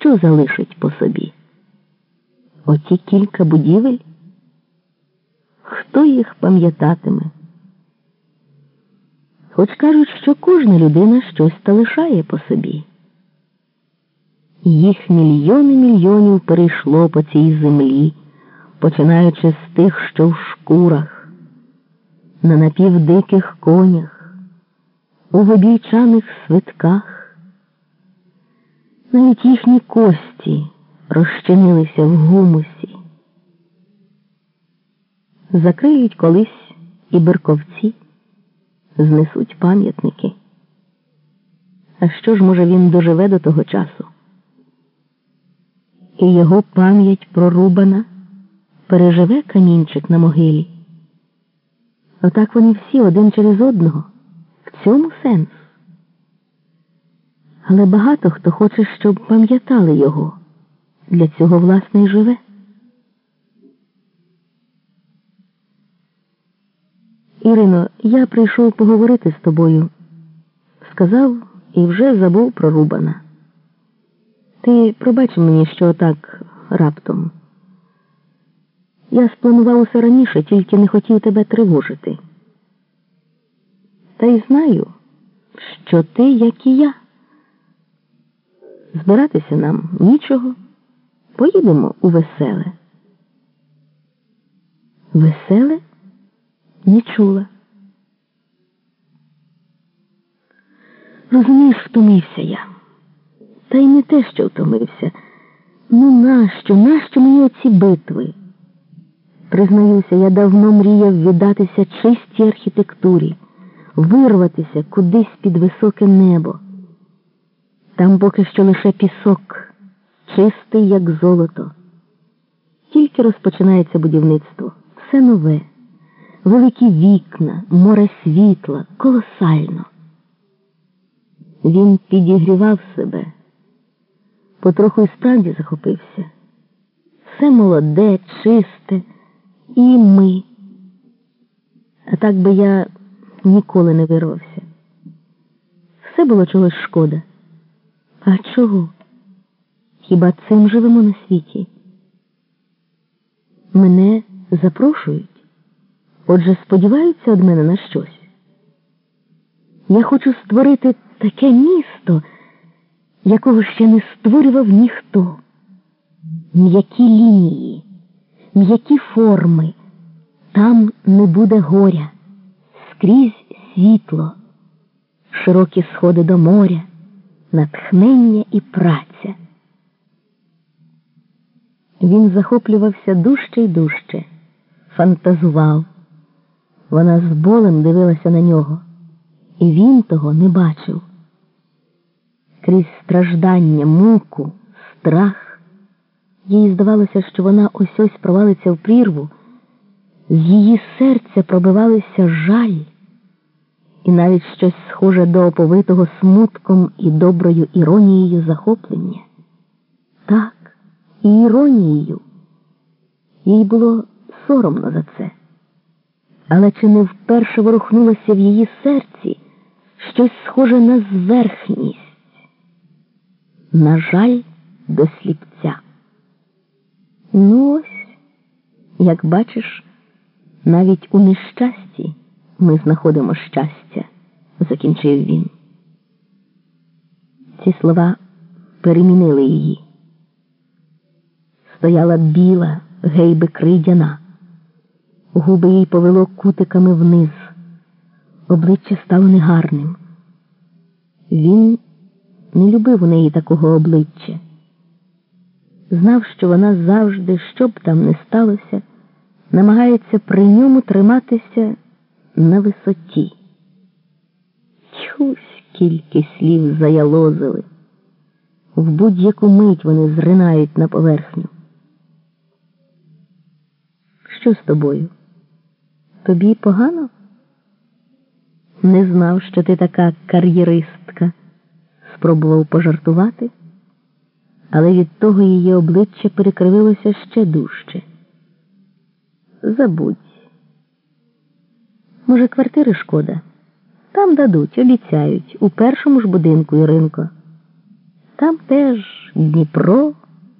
що залишить по собі? Оті кілька будівель? Хто їх пам'ятатиме? Хоч кажуть, що кожна людина щось та лишає по собі. Їх мільйони мільйонів перейшло по цій землі, починаючи з тих, що в шкурах, на напівдиких конях, у вибійчаних свитках. Навіть їхні кості розчинилися в гумусі. Закриють колись і берковці, знесуть пам'ятники. А що ж, може, він доживе до того часу? І його пам'ять прорубана переживе камінчик на могилі. Отак вони всі один через одного. В цьому сенс. Але багато хто хоче, щоб пам'ятали його. Для цього, власне, й живе. Ірино, я прийшов поговорити з тобою. Сказав і вже забув про Рубана. Ти пробач мені, що так раптом. Я спланував усе раніше, тільки не хотів тебе тривожити. Та й знаю, що ти, як і я. Збиратися нам нічого. Поїдемо у веселе. Веселе? Не чула. Розумієш, втомився я. Та й не те, що втомився. Ну нащо, нащо мені оці битви? Признаюся, я давно мріяв віддатися чистій архітектурі, вирватися кудись під високе небо. Там поки що лише пісок, чистий, як золото. Тільки розпочинається будівництво, все нове, великі вікна, море світла, колосально. Він підігрівав себе, потроху й справді захопився. Все молоде, чисте, і ми. А так би я ніколи не вирвався. Все було чогось шкода. А чого? Хіба цим живемо на світі? Мене запрошують, отже, сподіваються від мене на щось. Я хочу створити таке місто, якого ще не створював ніхто. М'які лінії, м'які форми, там не буде горя, скрізь світло, широкі сходи до моря, натхнення і праця. Він захоплювався дужче й дужче, фантазував. Вона з болем дивилася на нього, і він того не бачив. Крізь страждання, муку, страх, їй здавалося, що вона ось ось провалиться в прірву, з її серця пробивалися жаль, і навіть щось схоже до оповитого смутком і доброю іронією захоплення. Так і іронією. Їй було соромно за це. Але чи не вперше ворухнулося в її серці щось схоже на зверхність, на жаль, до сліпця? Ну ось, як бачиш, навіть у нещасті ми знаходимо щастя, закінчив він. Ці слова перемінили її стояла біла, гейби кридяна, губи їй повело кутиками вниз, обличчя стало негарним. Він не любив у неї такого обличчя. Знав, що вона завжди, що б там не сталося, намагається при ньому триматися на висоті. Тьху, скільки слів заялозили. В будь-яку мить вони зринають на поверхню. Що з тобою? Тобі погано? Не знав, що ти така кар'єристка, спробував пожартувати, але від того її обличчя перекривилося ще дужче. Забудь. Може, квартири шкода? Там дадуть, обіцяють, у першому ж будинку Іринко. Там теж Дніпро.